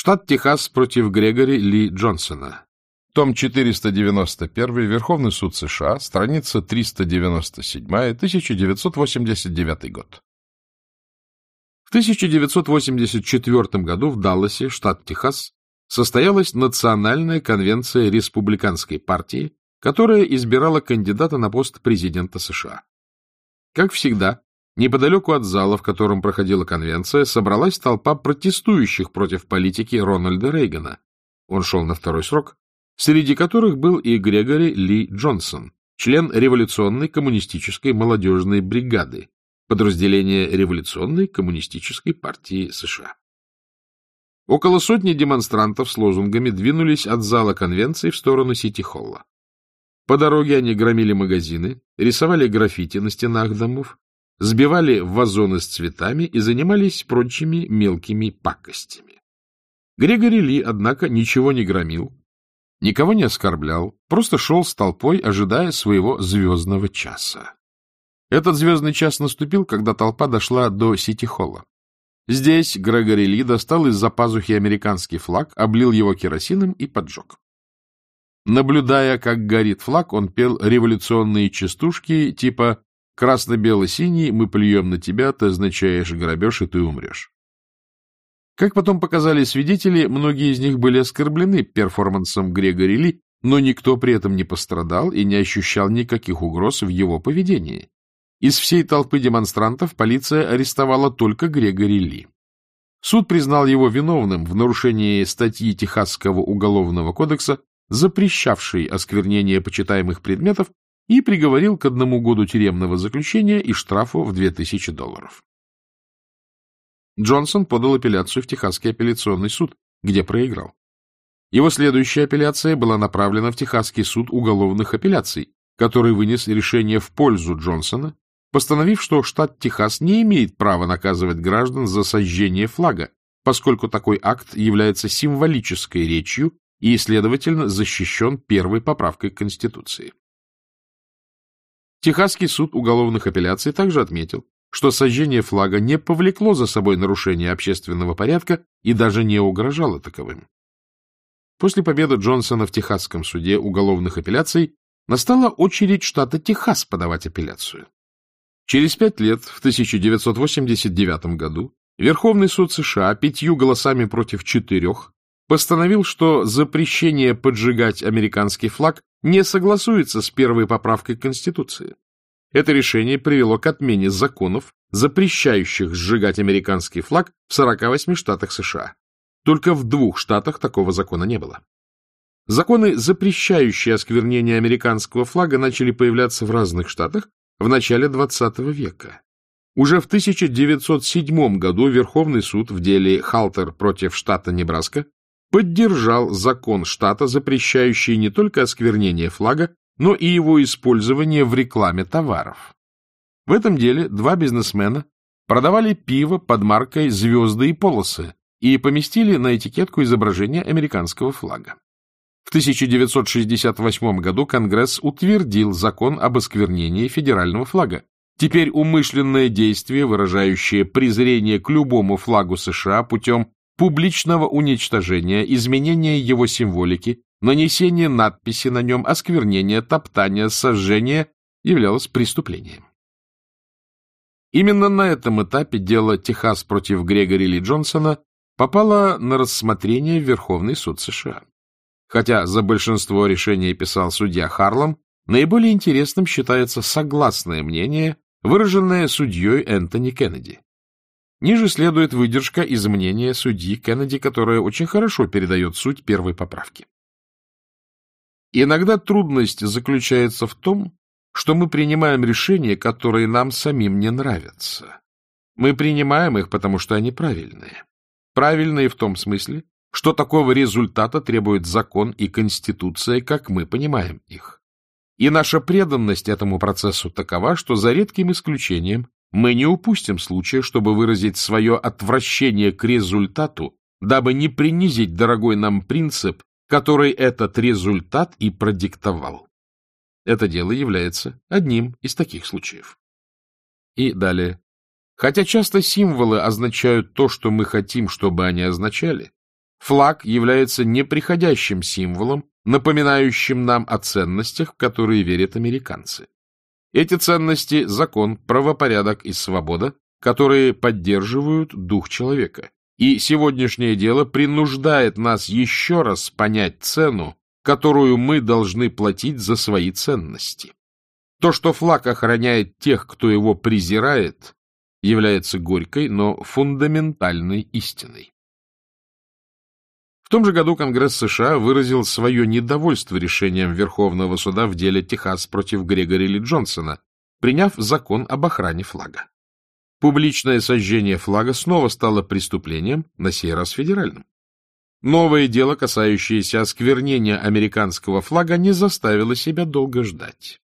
Штат Техас против Грегори Ли Джонсона. Том 491, Верховный суд США, страница 397, 1989 год. В 1984 году в Далласе, штат Техас, состоялась Национальная конвенция Республиканской партии, которая избирала кандидата на пост президента США. Как всегда, неподалеку от зала, в котором проходила конвенция, собралась толпа протестующих против политики Рональда Рейгана. Он шел на второй срок, среди которых был и Грегори Ли Джонсон, член революционной коммунистической молодежной бригады, подразделения революционной коммунистической партии США. Около сотни демонстрантов с лозунгами двинулись от зала конвенции в сторону Сити-Холла. По дороге они громили магазины, рисовали граффити на стенах домов, сбивали вазоны с цветами и занимались прочими мелкими пакостями. Грегори Ли, однако, ничего не громил, никого не оскорблял, просто шел с толпой, ожидая своего звездного часа. Этот звездный час наступил, когда толпа дошла до Сити-Холла. Здесь Грегори Ли достал из-за пазухи американский флаг, облил его керосином и поджег. Наблюдая, как горит флаг, он пел революционные частушки типа «Красно-бело-синий, мы плюем на тебя, ты означаешь грабеж, и ты умрешь». Как потом показали свидетели, многие из них были оскорблены перформансом Грегори Ли, но никто при этом не пострадал и не ощущал никаких угроз в его поведении. Из всей толпы демонстрантов полиция арестовала только Грегори Ли. Суд признал его виновным в нарушении статьи Техасского уголовного кодекса, запрещавшей осквернение почитаемых предметов, и приговорил к одному году тюремного заключения и штрафу в 2000 долларов. Джонсон подал апелляцию в Техасский апелляционный суд, где проиграл. Его следующая апелляция была направлена в Техасский суд уголовных апелляций, который вынес решение в пользу Джонсона постановив, что штат Техас не имеет права наказывать граждан за сожжение флага, поскольку такой акт является символической речью и, следовательно, защищен первой поправкой Конституции. Техасский суд уголовных апелляций также отметил, что сожжение флага не повлекло за собой нарушение общественного порядка и даже не угрожало таковым. После победы Джонсона в Техасском суде уголовных апелляций настала очередь штата Техас подавать апелляцию. Через пять лет, в 1989 году, Верховный суд США пятью голосами против четырех постановил, что запрещение поджигать американский флаг не согласуется с первой поправкой Конституции. Это решение привело к отмене законов, запрещающих сжигать американский флаг в 48 штатах США. Только в двух штатах такого закона не было. Законы, запрещающие осквернение американского флага, начали появляться в разных штатах, в начале XX века. Уже в 1907 году Верховный суд в деле Халтер против штата Небраска поддержал закон штата, запрещающий не только осквернение флага, но и его использование в рекламе товаров. В этом деле два бизнесмена продавали пиво под маркой «Звезды и полосы» и поместили на этикетку изображение американского флага. В 1968 году Конгресс утвердил закон об осквернении федерального флага. Теперь умышленное действие, выражающее презрение к любому флагу США путем публичного уничтожения, изменения его символики, нанесения надписи на нем, осквернения, топтания, сожжения, являлось преступлением. Именно на этом этапе дело Техас против Грегори Ли Джонсона попало на рассмотрение в Верховный суд США. Хотя за большинство решений писал судья Харлам, наиболее интересным считается согласное мнение, выраженное судьей Энтони Кеннеди. Ниже следует выдержка из мнения судьи Кеннеди, которая очень хорошо передает суть первой поправки. Иногда трудность заключается в том, что мы принимаем решения, которые нам самим не нравятся. Мы принимаем их, потому что они правильные. Правильные в том смысле, что такого результата требует закон и конституция, как мы понимаем их. И наша преданность этому процессу такова, что за редким исключением мы не упустим случая, чтобы выразить свое отвращение к результату, дабы не принизить дорогой нам принцип, который этот результат и продиктовал. Это дело является одним из таких случаев. И далее. Хотя часто символы означают то, что мы хотим, чтобы они означали, Флаг является неприходящим символом, напоминающим нам о ценностях, в которые верят американцы. Эти ценности – закон, правопорядок и свобода, которые поддерживают дух человека. И сегодняшнее дело принуждает нас еще раз понять цену, которую мы должны платить за свои ценности. То, что флаг охраняет тех, кто его презирает, является горькой, но фундаментальной истиной. В том же году Конгресс США выразил свое недовольство решением Верховного суда в деле Техас против Грегори Ли Джонсона, приняв закон об охране флага. Публичное сожжение флага снова стало преступлением, на сей раз федеральным. Новое дело, касающееся осквернения американского флага, не заставило себя долго ждать.